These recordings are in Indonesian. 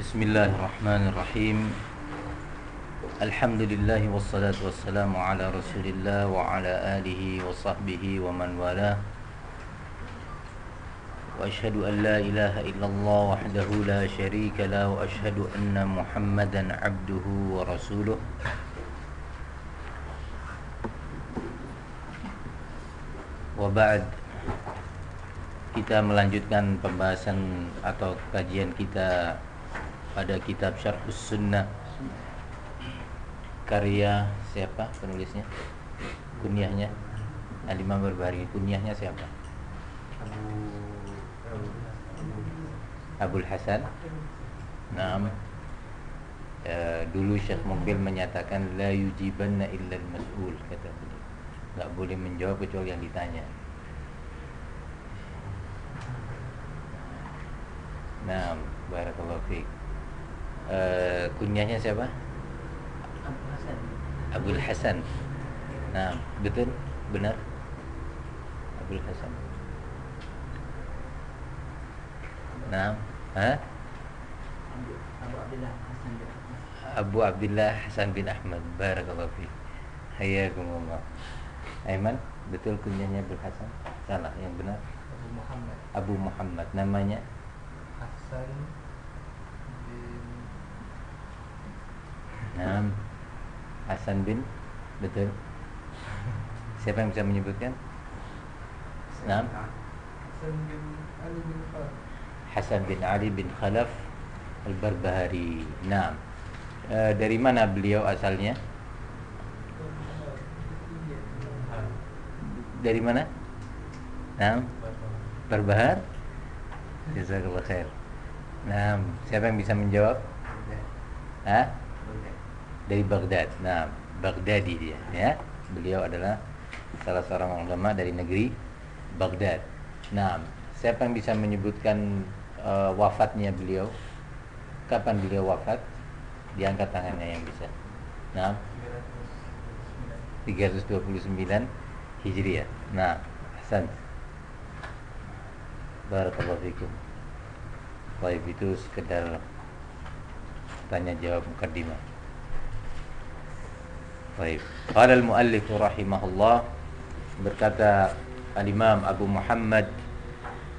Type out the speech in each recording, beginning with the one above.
Bismillahirrahmanirrahim. Alhamdulillahi wassalatu wassalamu ala rasulillah wa ala alihi wa sahbihi wa man wala Wa ashadu an la ilaha illallah wahdahu la kita melanjutkan pembahasan atau kajian kita pada kitab Syarhus Sunnah. Karya siapa penulisnya? Kunyahnya? Berbari kunyahnya siapa? Abul Hasan. Naam. E, dulu Syekh Mukbil menyatakan la yujibanna illa al-mas'ul kata beliau. Enggak boleh menjawab kecuali yang ditanya. Nah, barakallahu fiik. Uh, kunyahnya siapa? Abu Hasan. Abdul Hasan. Nah, betul? Benar? Abdul Hasan. Nah, ha? Abu, Abu Abdullah Hasan bin Ahmad. Abu Abdullah Hasan bin Ahmad. Barakallahu fiik. Hayakumullah. Aiman, betul kunyahnya Abdul Hasan? Salah, yang benar Abu Muhammad Abu Muhammad. Namanya Hasan bin Nah, Hasan bin betul. Siapa yang bisa menyebutkan? Nah, Hasan bin Ali bin Khalid. Hasan bin Ali bin Khalaf Al-Barbahari. Nah, e, dari mana beliau asalnya? Dari mana? Nah, Barbahar. Jazakallah khair. Nah, siapa yang bisa menjawab? Hah? Dari Baghdad. Nah, Baghdadi dia, ya. Beliau adalah salah seorang ulama dari negeri Baghdad. Nah, siapa yang bisa menyebutkan uh, wafatnya beliau? Kapan beliau wafat? Diangkat tangannya yang bisa. Nah, 329 Hijriah. Nah, Hasan. Barakallahu fikum. Baik itu sekedar tanya jawab mukaddimah. Baik. Qala al-muallif rahimahullah berkata al-Imam Abu Muhammad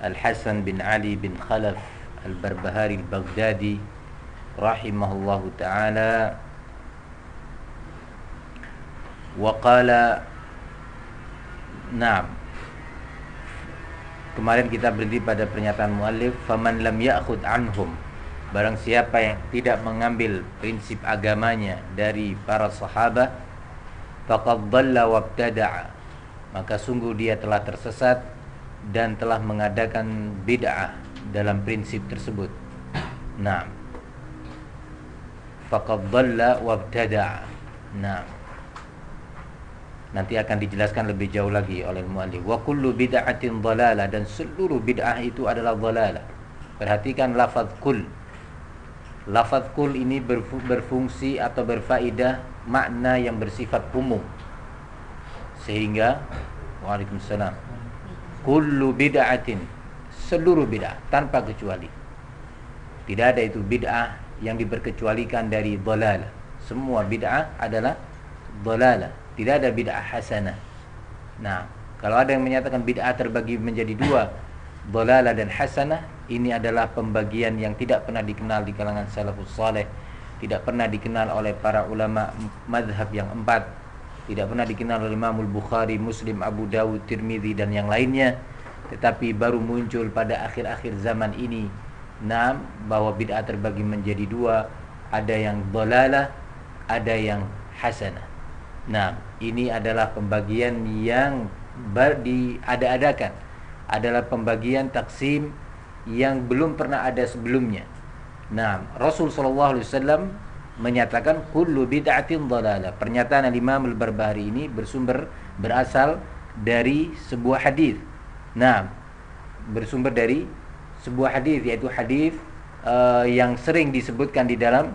Al-Hasan bin Ali bin Khalaf Al-Barbahari Al-Baghdadi rahimahullahu taala wa qala Naam Kemarin kita berhenti pada pernyataan muallif faman lam ya'khud anhum barang siapa yang tidak mengambil prinsip agamanya dari para sahabat faqad dhalla wabtada'a maka sungguh dia telah tersesat dan telah mengadakan bid'ah dalam prinsip tersebut. Naam. Faqad dhalla wabtada'a. Naam. Nanti akan dijelaskan lebih jauh lagi oleh muallif. Wa kullu bid'atin dan seluruh bid'ah itu adalah dhalalah. Perhatikan lafaz kul. Lafaz kul ini berfungsi atau berfaedah makna yang bersifat umum. Sehingga Waalaikumsalam. Kullu bid'atin seluruh bid'ah tanpa kecuali. Tidak ada itu bid'ah yang diperkecualikan dari dhalalah. Semua bid'ah adalah dhalalah. Tidak ada bid'ah hasanah. Nah, kalau ada yang menyatakan bid'ah terbagi menjadi dua, dhalalah dan hasanah, ini adalah pembagian yang tidak pernah dikenal di kalangan salafus saleh, tidak pernah dikenal oleh para ulama madhab yang empat, tidak pernah dikenal oleh Imam Bukhari, Muslim, Abu Dawud, Tirmidzi dan yang lainnya, tetapi baru muncul pada akhir-akhir zaman ini. Nah, bahwa bid'ah terbagi menjadi dua, ada yang dhalalah, ada yang hasanah. Nah, ini adalah pembagian yang diada-adakan. Adalah pembagian taksim yang belum pernah ada sebelumnya. Nah, Rasul sallallahu alaihi wasallam menyatakan kullu bid'atin dhalalah. Pernyataan Imam Al-Barbahari ini bersumber berasal dari sebuah hadis. Nah, bersumber dari sebuah hadis yaitu hadis uh, yang sering disebutkan di dalam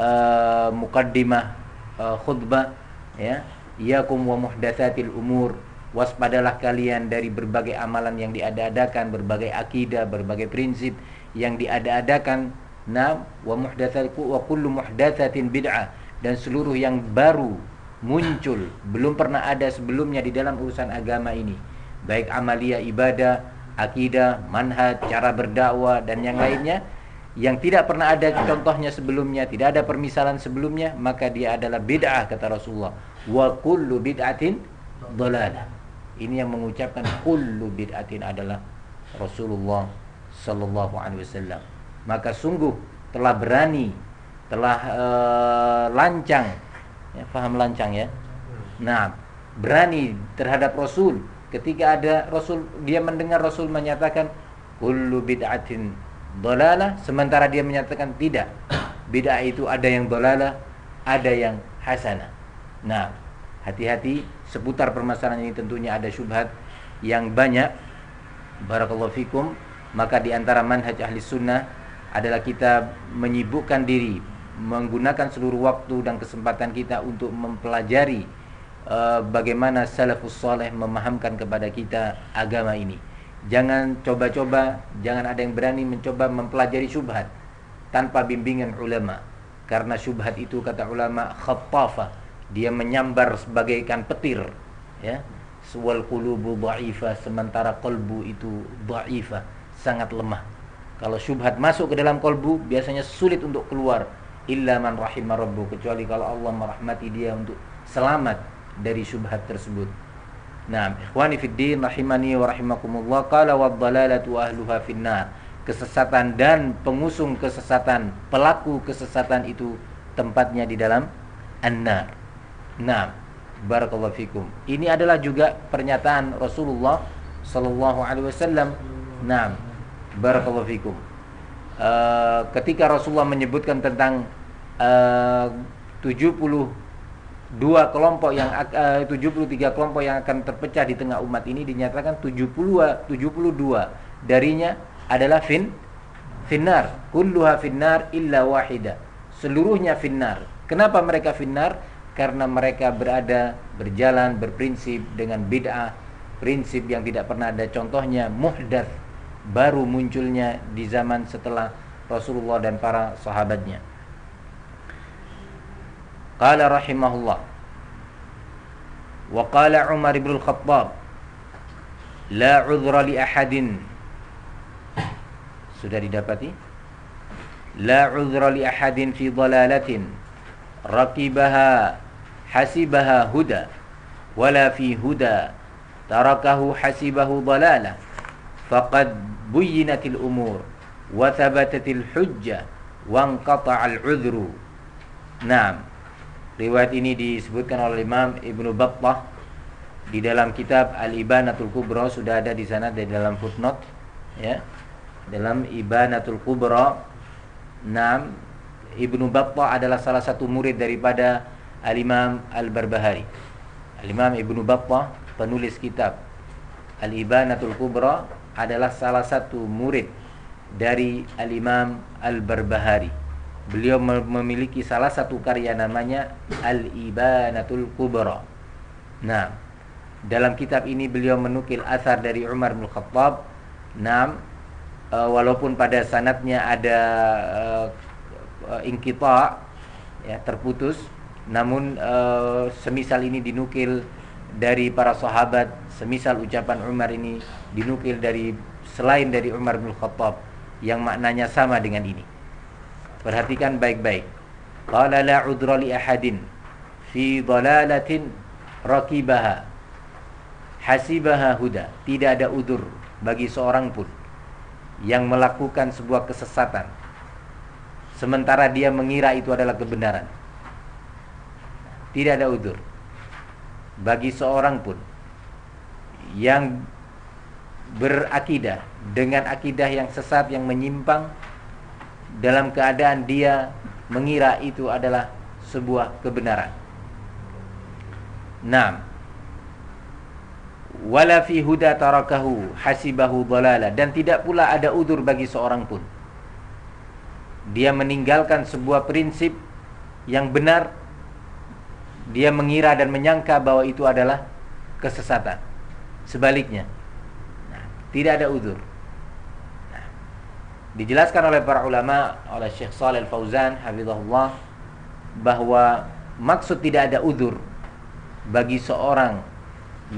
uh, mukaddimah uh, khutbah ya iyakum wa muhdatsatil umur waspadalah kalian dari berbagai amalan yang diada-adakan berbagai akidah berbagai prinsip yang diada-adakan. Nah, wa wa kullu muhdatsatin bid'ah. Dan seluruh yang baru muncul belum pernah ada sebelumnya di dalam urusan agama ini. Baik amalia ibadah akidah manhaj cara berdakwah dan yang lainnya yang tidak pernah ada contohnya sebelumnya tidak ada permisalan sebelumnya maka dia adalah bid'ah kata Rasulullah. Wa kullu bid'atin dhalalah ini yang mengucapkan kullu bid'atin adalah Rasulullah sallallahu alaihi wasallam. Maka sungguh telah berani telah uh, lancang. Ya, faham lancang ya? Nah berani terhadap Rasul. Ketika ada Rasul dia mendengar Rasul menyatakan kullu bid'atin dolalah sementara dia menyatakan tidak. Bid'ah itu ada yang dolalah ada yang hasanah. Nah hati-hati seputar permasalahan ini tentunya ada syubhat yang banyak barakallahu fikum maka di antara manhaj ahli sunnah adalah kita menyibukkan diri menggunakan seluruh waktu dan kesempatan kita untuk mempelajari uh, bagaimana salafus saleh memahamkan kepada kita agama ini. Jangan coba-coba, jangan ada yang berani mencoba mempelajari syubhat tanpa bimbingan ulama. Karena syubhat itu kata ulama khattafa, dia menyambar sebagaikan petir, ya. Suwal qulubu dha'ifa sementara kolbu itu dha'ifa, sangat lemah kalau syubhat masuk ke dalam kolbu biasanya sulit untuk keluar illa man rahimah rabbu kecuali kalau Allah merahmati dia untuk selamat dari syubhat tersebut. Nah, ikhwani fid din rahimani wa rahimakumullah qala wad dalalatu ahluha finnar. Kesesatan dan pengusung kesesatan, pelaku kesesatan itu tempatnya di dalam an-nar. Nah, barakallahu fikum. Ini adalah juga pernyataan Rasulullah sallallahu alaihi wasallam. Nah, Barakallahu fikum. Uh, ketika Rasulullah menyebutkan tentang uh, 72 kelompok yang uh, 73 kelompok yang akan terpecah di tengah umat ini dinyatakan 70 72 darinya adalah fin finnar kulluha finnar illa wahida seluruhnya finnar kenapa mereka finnar karena mereka berada berjalan berprinsip dengan bid'ah prinsip yang tidak pernah ada. Contohnya muhdats baru munculnya di zaman setelah Rasulullah dan para sahabatnya. Qala rahimahullah. Wa qala Umar bin Khattab la udhra li ahadin. Sudah didapati? La udhra li ahadin fi dhalalatin raqibaha hasibaha huda wala fi huda tarakahu hasibahu dhalalah faqad buyyinatil umur wa thabatatil hujjah wa anqata'al udhru. Naam. Riwayat ini disebutkan oleh Imam Ibnu Battah di dalam kitab Al-Ibanatul Kubra sudah ada di sana di dalam footnote ya. Dalam Ibanatul Kubra Naam Ibnu Battah adalah salah satu murid daripada Al-Imam Al-Barbahari. Al-Imam Ibnu Battah penulis kitab Al-Ibanatul Kubra adalah salah satu murid dari Al-Imam Al-Barbahari. Beliau memiliki salah satu karya namanya Al-Ibanatul Kubra. Nah, dalam kitab ini beliau menukil asar dari Umar bin Khattab. Nah, walaupun pada sanatnya ada uh, uh, ingkita ya terputus, namun uh, semisal ini dinukil dari para sahabat semisal ucapan Umar ini dinukil dari selain dari Umar bin Khattab yang maknanya sama dengan ini. Perhatikan baik-baik. Qala la udra li ahadin fi dalalatin rakibaha hasibaha huda. Tidak ada udur bagi seorang pun yang melakukan sebuah kesesatan sementara dia mengira itu adalah kebenaran. Tidak ada udur bagi seorang pun yang berakidah dengan akidah yang sesat yang menyimpang dalam keadaan dia mengira itu adalah sebuah kebenaran. Naam. Wala fi huda tarakahu hasibahu dhalala dan tidak pula ada udur bagi seorang pun. Dia meninggalkan sebuah prinsip yang benar dia mengira dan menyangka bahwa itu adalah kesesatan. Sebaliknya, nah, tidak ada udur. Nah, Dijelaskan oleh para ulama, oleh Syekh Shalih Al-Fauzan hafizahullah bahwa maksud tidak ada udur bagi seorang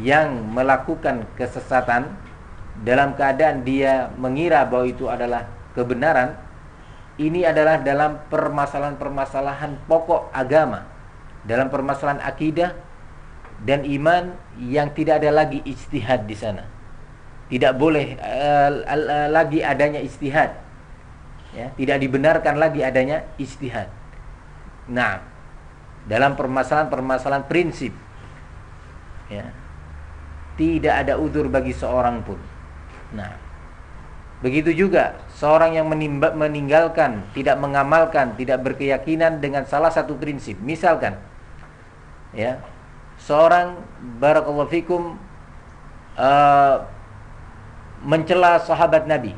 yang melakukan kesesatan dalam keadaan dia mengira bahwa itu adalah kebenaran ini adalah dalam permasalahan-permasalahan pokok agama dalam permasalahan akidah dan iman yang tidak ada lagi istihad di sana. Tidak boleh uh, uh, lagi adanya istihad ya tidak dibenarkan lagi adanya istihad nah dalam permasalahan-permasalahan prinsip ya tidak ada udur bagi seorang pun. Nah begitu juga seorang yang menimba, meninggalkan tidak mengamalkan tidak berkeyakinan dengan salah satu prinsip. Misalkan ya. Seorang barakallahu fikum uh, mencela sahabat Nabi